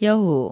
幺五